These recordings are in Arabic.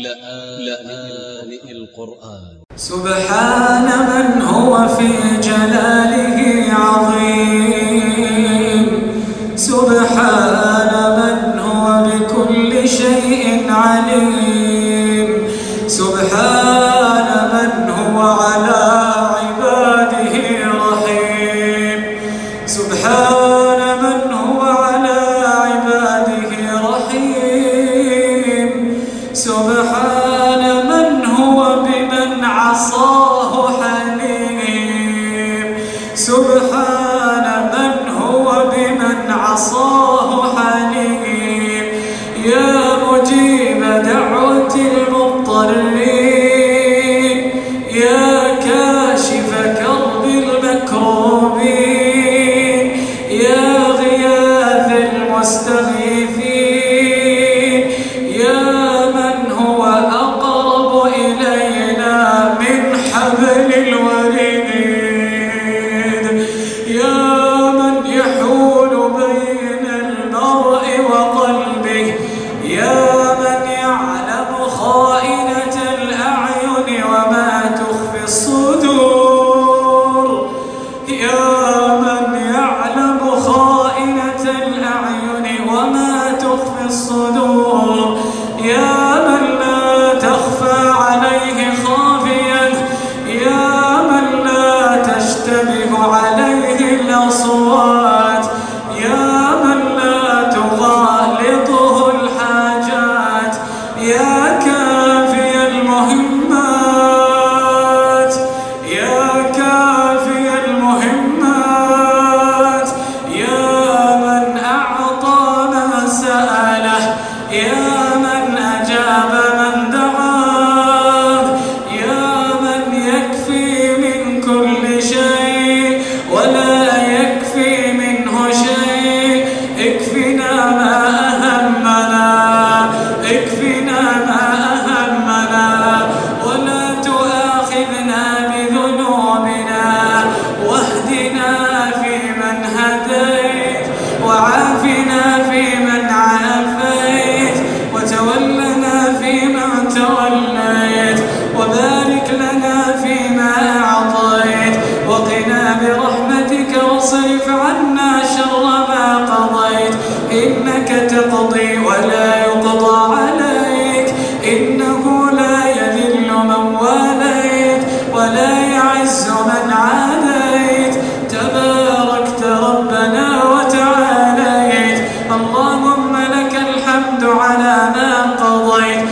لآن القرآن سبحان من هو في جلاله عظيم. سبحان من هو بكل شيء عليم. سبحان من هو بمن عصاه الصدور عنا شر ما قضيت. إنك تقضي ولا يقضى عليك. إنه لا يذل من واليت ولا يعز من عاديت. تباركت ربنا وتعاليت. اللهم لك الحمد على ما قضيت.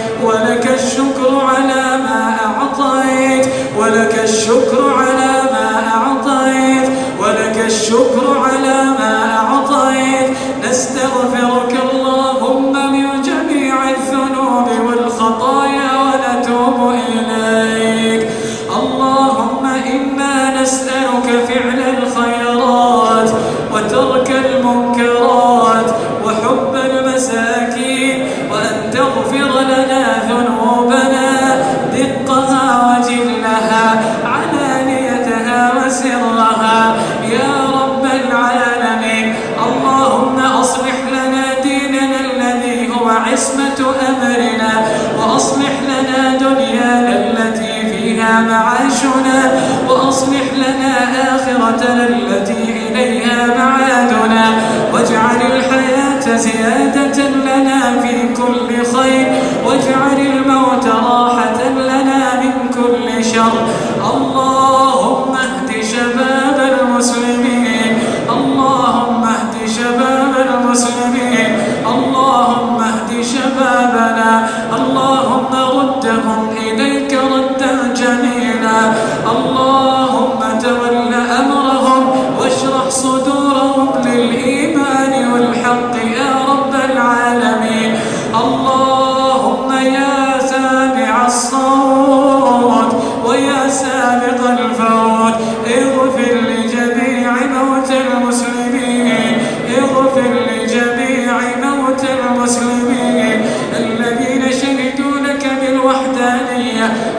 معاشنا وأصلح لنا آخرتنا التي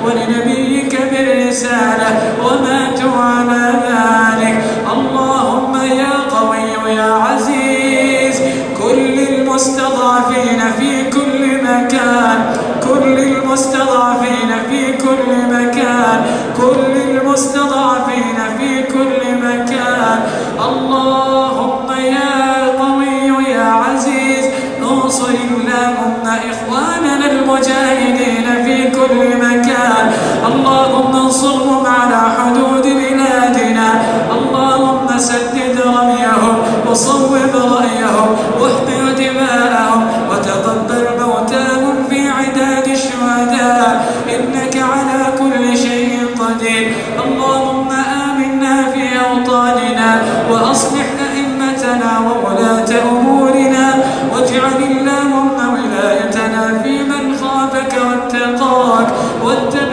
ولنبيك بالرسالة وماتوا على ذلك. اللهم يا قوي يا عزيز كل المستضعفين في كل مكان كل المستضعفين في كل مكان كل المستضعفين في كل مكان. اللهم يا قوي يا عزيز انصر اللهم إخواننا المجاهدين في كل مكان. اللهم انصرهم على حدود بلادنا. اللهم سدد رميهم وصوب رأيهم واحقن دماءهم وتقبل موتاهم في عداد الشهداء. إنك على كل شيء قدير. اللهم آمنا في أوطاننا وأصلح أئمتنا وولاة أمورنا واجعل اللهم ولايتنا في من خافك واتقاك. واتبع